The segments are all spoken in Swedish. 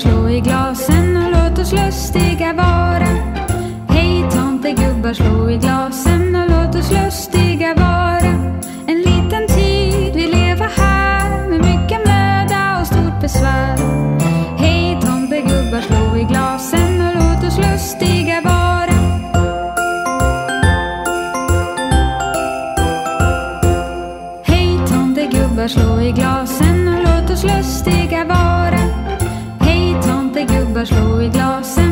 slå i glasen Gubbar slå i glasen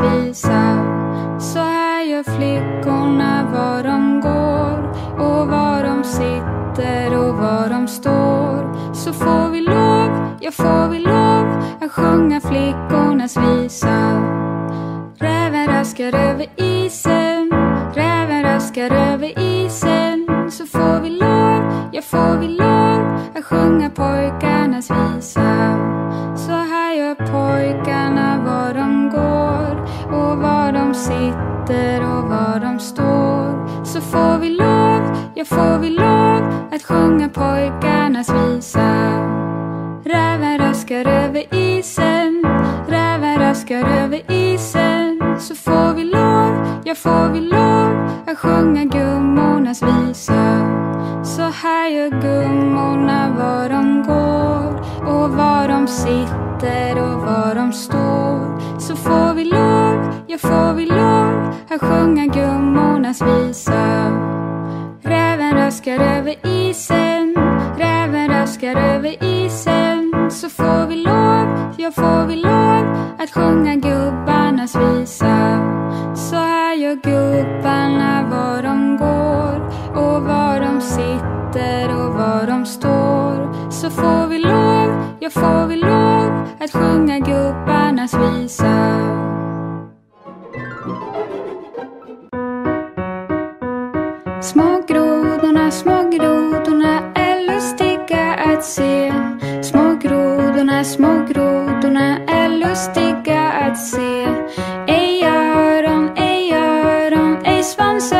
rättvisa. Så här gör flickorna var de går och var de sitter och var de står. Så får vi lov, ja får vi lov att sjunga flickornas visa. Räven raskar över isen, räven raskar över isen. Så får vi lov, ja får vi lov att sjunga pojkarnas visa. sitter och var de står så får vi lov, ja får vi lov att sjunga pojkarnas visa. Räven röskar över isen, räven röskar över isen så får vi lov, ja får vi lov att sjunga gummornas visa. Så här gör gummorna var de går och var de sitter och var de står så får vi lov ja får vi lov att sjunga gummornas visa. Räven röskar över isen, räven röskar över isen. Så får vi lov, ja får vi lov att sjunga gubbarnas visa. Så här gör gubbarna var de går och var de sitter och var de står. Så får vi lov, ja får vi lov att sjunga gubbarnas visa. sticka att se Ej gör de, ej gör de, ej svansar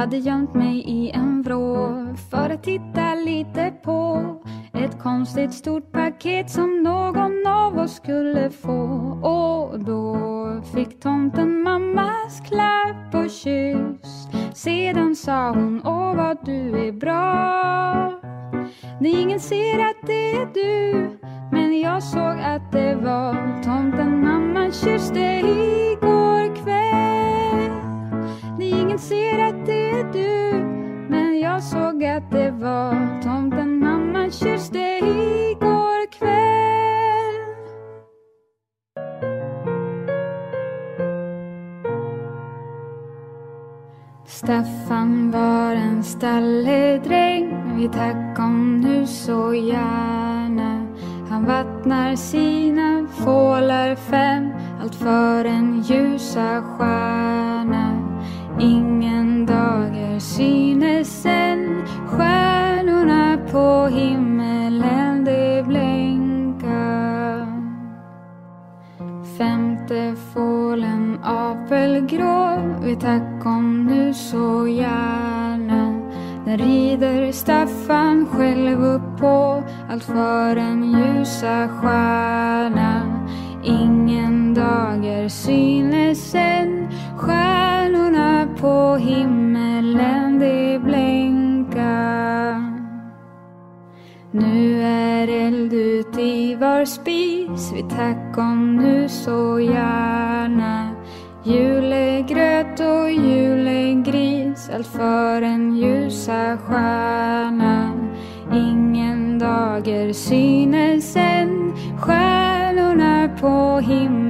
hade gömt mig i en vrå för att titta lite på. Ett konstigt stort paket som någon av oss skulle få. Och då fick tomten mammas klapp och kyss. Sedan sa hon, åh vad du är bra. När ingen ser att det är du Men jag såg att det var tomten mamma kysste i. ser att det är du Men jag såg att det var tomten mamma kysste igår kväll. Staffan var en stalledräng vid tack om nu så gärna. Han vattnar sina fålar fem. Allt för en ljusa stjärna. Ingen synes än stjärnorna på himmelen de blänka Femte fålen apelgrå Vi tack om nu så gärna. Den rider Staffan själv upp på Allt för en ljusa stjärna? Ingen dager synes än Stjärnorna på himmelen de blänka nu är eld ut i var spis. Vi tack om nu så gärna. Julegröt och julegris Allt för en ljusa stjärna. Ingen dager synes än. Stjärnorna på himlen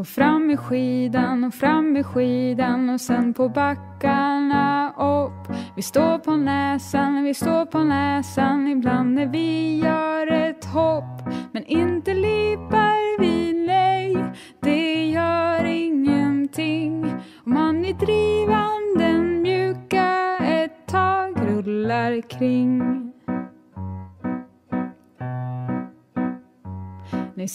Och fram med skidan och fram med skidan och sen på backarna upp. Vi står på näsan, vi står på näsan ibland när vi gör